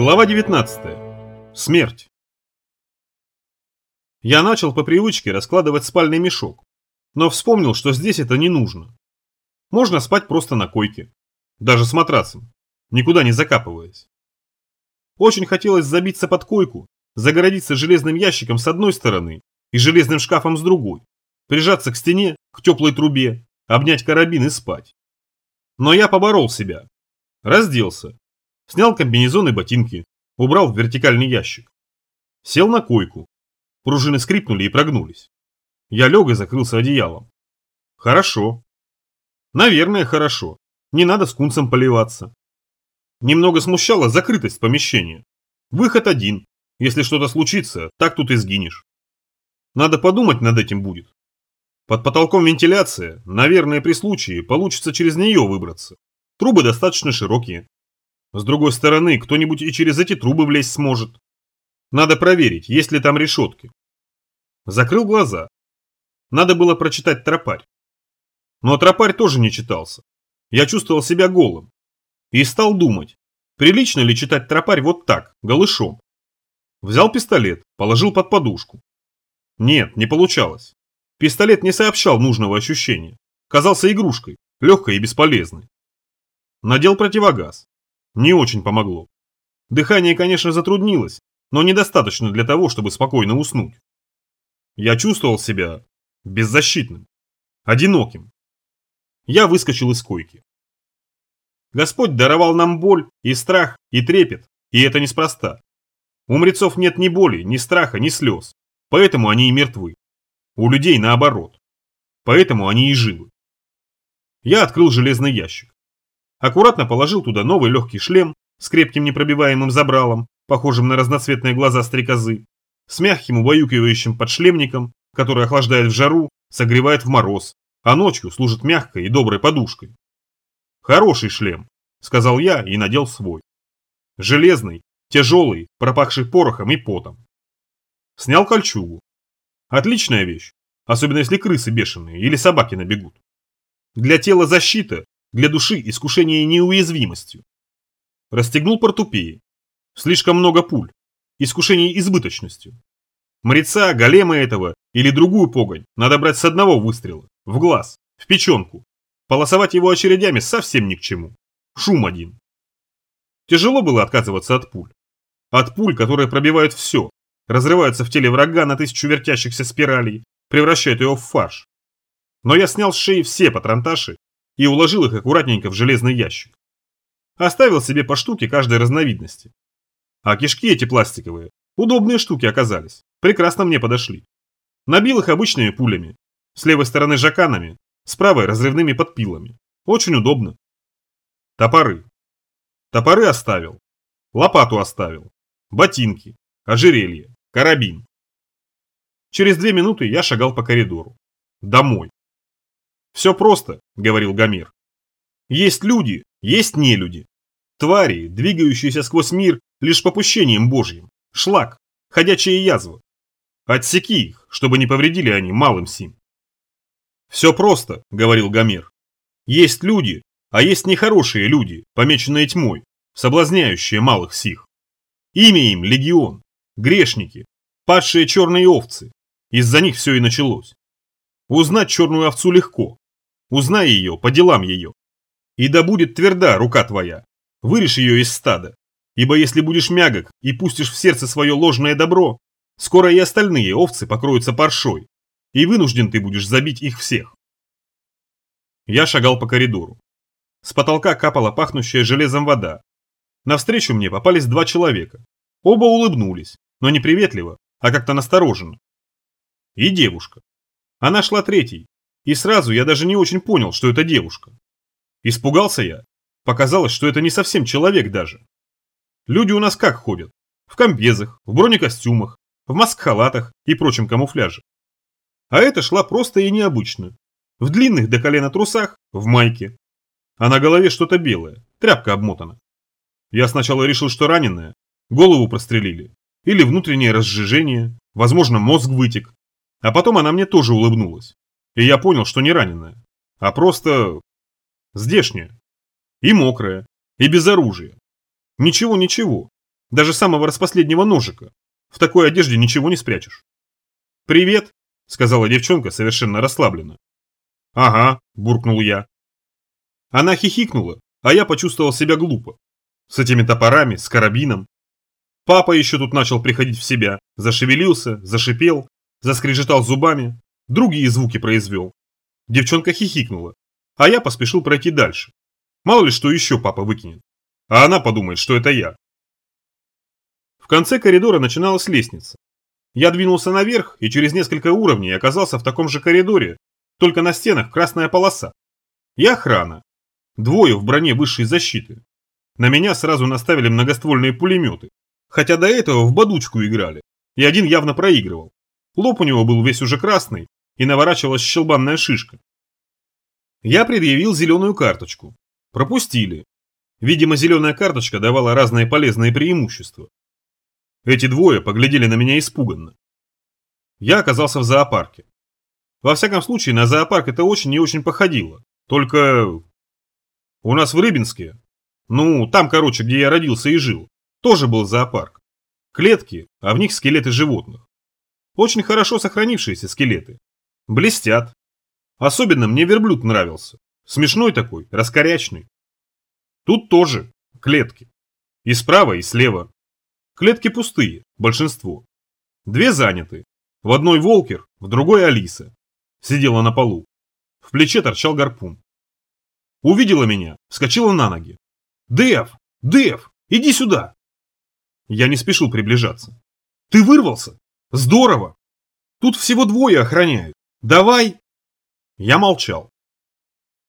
Глава 19. Смерть. Я начал по привычке раскладывать спальный мешок, но вспомнил, что здесь это не нужно. Можно спать просто на койке, даже с матрасом, никуда не закапываясь. Очень хотелось забиться под койку, загородиться железным ящиком с одной стороны и железным шкафом с другой, прижаться к стене, к теплой трубе, обнять карабин и спать. Но я поборол себя. Разделся, Снял комбинезон и ботинки, убрал в вертикальный ящик. Сел на койку. Пружины скрипнули и прогнулись. Я лег и закрылся одеялом. Хорошо. Наверное, хорошо. Не надо с кунцем поливаться. Немного смущала закрытость помещения. Выход один. Если что-то случится, так тут и сгинешь. Надо подумать над этим будет. Под потолком вентиляция, наверное, при случае получится через нее выбраться. Трубы достаточно широкие. С другой стороны, кто-нибудь и через эти трубы влезть сможет. Надо проверить, есть ли там решетки. Закрыл глаза. Надо было прочитать тропарь. Но тропарь тоже не читался. Я чувствовал себя голым. И стал думать, прилично ли читать тропарь вот так, голышом. Взял пистолет, положил под подушку. Нет, не получалось. Пистолет не сообщал нужного ощущения. Казался игрушкой, легкой и бесполезной. Надел противогаз. Не очень помогло. Дыхание, конечно, затруднилось, но недостаточно для того, чтобы спокойно уснуть. Я чувствовал себя беззащитным, одиноким. Я выскочил из койки. Господь даровал нам боль и страх и трепет, и это неспроста. У мрецов нет ни боли, ни страха, ни слез, поэтому они и мертвы. У людей наоборот. Поэтому они и живы. Я открыл железный ящик аккуратно положил туда новый легкий шлем с крепким непробиваемым забралом, похожим на разноцветные глаза стрекозы, с мягким убаюкивающим подшлемником, который охлаждает в жару, согревает в мороз, а ночью служит мягкой и доброй подушкой. «Хороший шлем», — сказал я и надел свой. Железный, тяжелый, пропахший порохом и потом. Снял кольчугу. Отличная вещь, особенно если крысы бешеные или собаки набегут. Для тела защита, для души искушение неуязвимостью. Расстегнул портупеи. Слишком много пуль. Искушение избыточностью. Мреца, голема этого или другую погонь надо брать с одного выстрела. В глаз, в печенку. Полосовать его очередями совсем ни к чему. Шум один. Тяжело было отказываться от пуль. От пуль, которые пробивают все, разрываются в теле врага на тысячу вертящихся спиралей, превращают его в фарш. Но я снял с шеи все патронташи и уложил их аккуратненько в железный ящик. Оставил себе по штуке каждой разновидности. А кишки эти пластиковые, удобные штуки оказались, прекрасно мне подошли. Набил их обычными пулями, с левой стороны жаканами, с правой разрывными подпилами. Очень удобно. Топоры. Топоры оставил. Лопату оставил. Ботинки. Ожерелье. Карабин. Через две минуты я шагал по коридору. Домой. «Все просто», — говорил Гомер. «Есть люди, есть нелюди. Твари, двигающиеся сквозь мир лишь попущением Божьим. Шлак, ходячая язва. Отсеки их, чтобы не повредили они малым сим». «Все просто», — говорил Гомер. «Есть люди, а есть нехорошие люди, помеченные тьмой, соблазняющие малых сих. Имя им – легион, грешники, падшие черные овцы. Из-за них все и началось. Узнать черную овцу легко, Узнай ее, по делам ее. И да будет тверда рука твоя. Вырежь ее из стада. Ибо если будешь мягок и пустишь в сердце свое ложное добро, скоро и остальные овцы покроются паршой, и вынужден ты будешь забить их всех. Я шагал по коридору. С потолка капала пахнущая железом вода. Навстречу мне попались два человека. Оба улыбнулись, но не приветливо, а как-то настороженно. И девушка. Она шла третьей, и сразу я даже не очень понял, что это девушка. Испугался я. Показалось, что это не совсем человек даже. Люди у нас как ходят? В комбезах, в бронекостюмах, в маск-халатах и прочем камуфляже. А эта шла просто и необычно. В длинных до колена трусах, в майке. А на голове что-то белое, тряпка обмотана. Я сначала решил, что раненая, голову прострелили. Или внутреннее разжижение, возможно, мозг вытек. А потом она мне тоже улыбнулась. И я понял, что не раненая, а просто здешняя. И мокрая, и без оружия. Ничего-ничего. Даже самого распоследнего ножика. В такой одежде ничего не спрячешь. «Привет», — сказала девчонка совершенно расслабленно. «Ага», — буркнул я. Она хихикнула, а я почувствовал себя глупо. С этими топорами, с карабином. Папа еще тут начал приходить в себя, зашевелился, зашипел, заскрежетал зубами, другие звуки произвел. Девчонка хихикнула, а я поспешил пройти дальше. Мало ли что еще папа выкинет. А она подумает, что это я. В конце коридора начиналась лестница. Я двинулся наверх и через несколько уровней оказался в таком же коридоре, только на стенах красная полоса. И охрана. Двое в броне высшей защиты. На меня сразу наставили многоствольные пулеметы. Хотя до этого в бадучку играли. И один явно проигрывал. Лоб у него был весь уже красный, и наворачивалась щелбанная шишка. Я предъявил зеленую карточку. Пропустили. Видимо, зеленая карточка давала разные полезные преимущества. Эти двое поглядели на меня испуганно. Я оказался в зоопарке. Во всяком случае, на зоопарк это очень и очень походило. Только у нас в Рыбинске, ну, там, короче, где я родился и жил, тоже был зоопарк. Клетки, а в них скелеты животных. Очень хорошо сохранившиеся скелеты. Блестят. Особенно мне верблюд нравился. Смешной такой, раскорячный. Тут тоже клетки. И справа, и слева. Клетки пустые, большинство. Две заняты. В одной Волкер, в другой Алиса. Сидела на полу. В плече торчал гарпун. Увидела меня, вскочила на ноги. «Дэв! Дэв! Иди сюда!» Я не спешил приближаться. «Ты вырвался? Здорово! Тут всего двое охраняют. Давай!» Я молчал.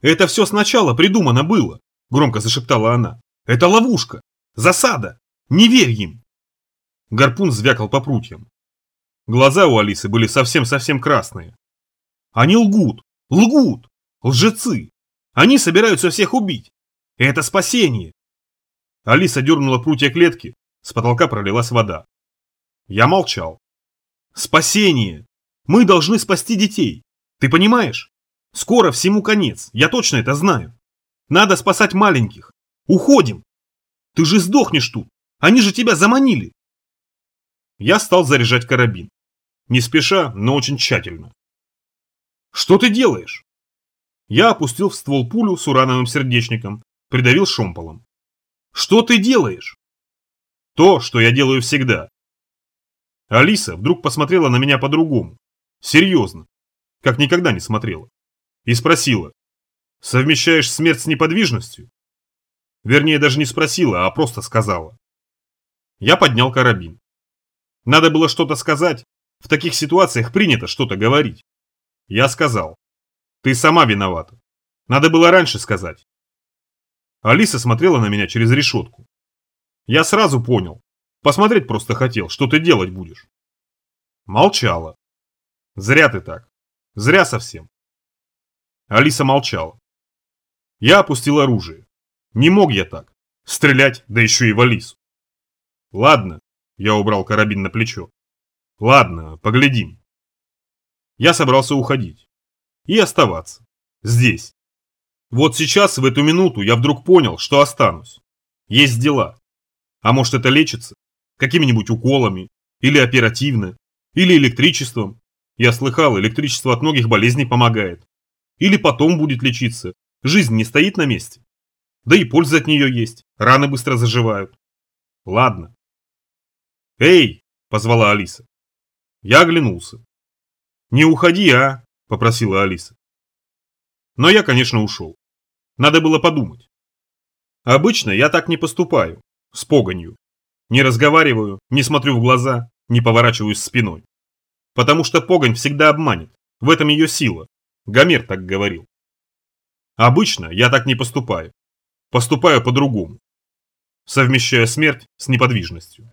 «Это все сначала придумано было», — громко зашептала она. «Это ловушка! Засада! Не верь им!» Гарпун звякал по прутьям. Глаза у Алисы были совсем-совсем красные. «Они лгут! Лгут! Лжецы! Они собираются всех убить. Это спасение. Алиса дернула прутья клетки, с потолка пролилась вода. Я молчал. Спасение. Мы должны спасти детей. Ты понимаешь? Скоро всему конец, я точно это знаю. Надо спасать маленьких. Уходим. Ты же сдохнешь тут. Они же тебя заманили. Я стал заряжать карабин. Не спеша, но очень тщательно. Что ты делаешь? Я опустил в ствол пулю с урановым сердечником, придавил шомполом. «Что ты делаешь?» «То, что я делаю всегда». Алиса вдруг посмотрела на меня по-другому. Серьезно. Как никогда не смотрела. И спросила. «Совмещаешь смерть с неподвижностью?» Вернее, даже не спросила, а просто сказала. Я поднял карабин. Надо было что-то сказать. В таких ситуациях принято что-то говорить. Я сказал. Ты сама виновата. Надо было раньше сказать. Алиса смотрела на меня через решетку. Я сразу понял. Посмотреть просто хотел, что ты делать будешь. Молчала. Зря ты так. Зря совсем. Алиса молчала. Я опустил оружие. Не мог я так. Стрелять, да еще и в Алису. Ладно, я убрал карабин на плечо. Ладно, поглядим. Я собрался уходить и оставаться. Здесь. Вот сейчас, в эту минуту, я вдруг понял, что останусь. Есть дела. А может это лечится? Какими-нибудь уколами? Или оперативно? Или электричеством? Я слыхал, электричество от многих болезней помогает. Или потом будет лечиться. Жизнь не стоит на месте. Да и польза от нее есть. Раны быстро заживают. Ладно. «Эй!» – позвала Алиса. Я оглянулся. «Не уходи, а!» – попросила Алиса. Но я, конечно, ушел. Надо было подумать. Обычно я так не поступаю, с погонью. Не разговариваю, не смотрю в глаза, не поворачиваюсь спиной. Потому что погонь всегда обманет, в этом ее сила. Гомер так говорил. Обычно я так не поступаю. Поступаю по-другому. Совмещая смерть с неподвижностью.